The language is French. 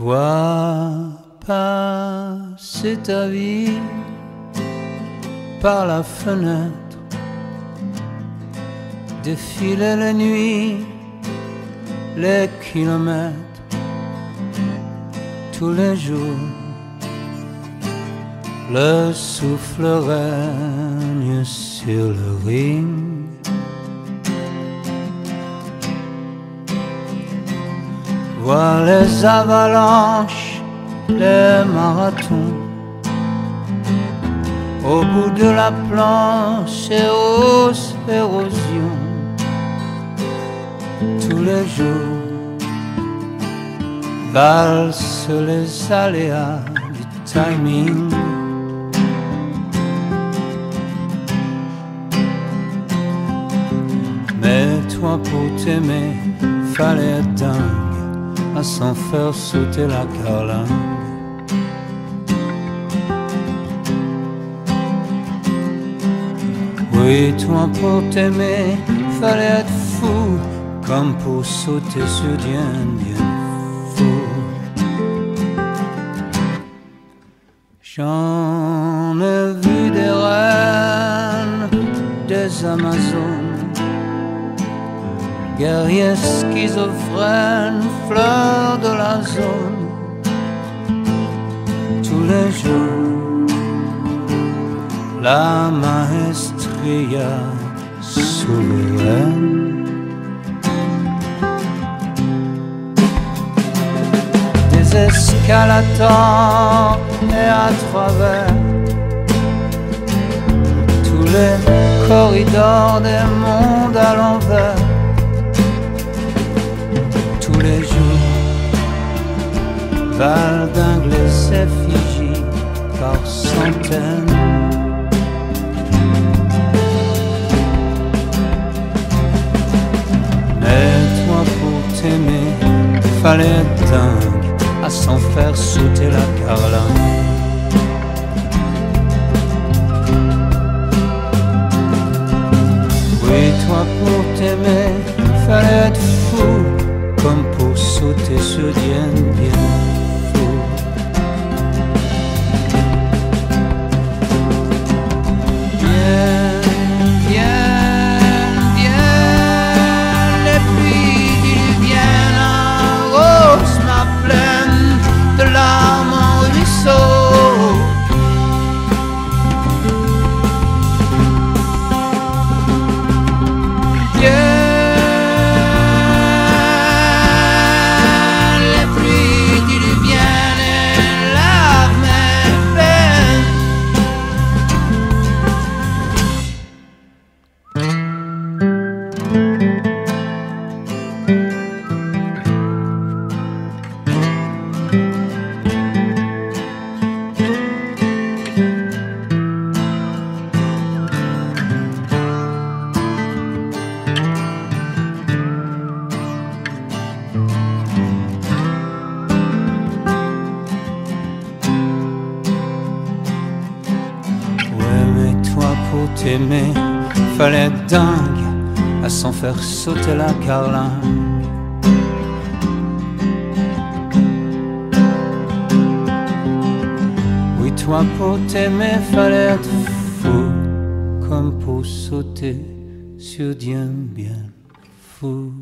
Vois passer ta vie par la fenêtre, défiler les nuits, les kilomètres, tous les jours. Le souffle règne sur le ring. Vois les avalanches, les marathons. Au bout de la planche et aux érosions. Tous les jours, valsent les aléas du timing. Mais toi pour t'aimer, fallait être dingue à s'en faire sauter la carlingue. Oui, toi pour t'aimer, fallait être fou, comme pour sauter sur Dien, bien fou. J'en ai vu des reines, des Amazones, guerriers schizophrènes, fleurs de la zone, tous les jours, la maestria souveraine. Des escalators et à travers tous les corridors des mondes à l'envers, valdingue les effigies par centaines. Mais toi pour t'aimer, fallait être dingue à s'en faire sauter la carlingue. Oui, toi pour t'aimer, fallait être fou, comme pour sauter sur fou. Bien, t'aimer, fallait être dingue à s'en faire sauter la carlingue. Oui, toi pour t'aimer, fallait être fou, comme pour sauter sur Dieu bien fou.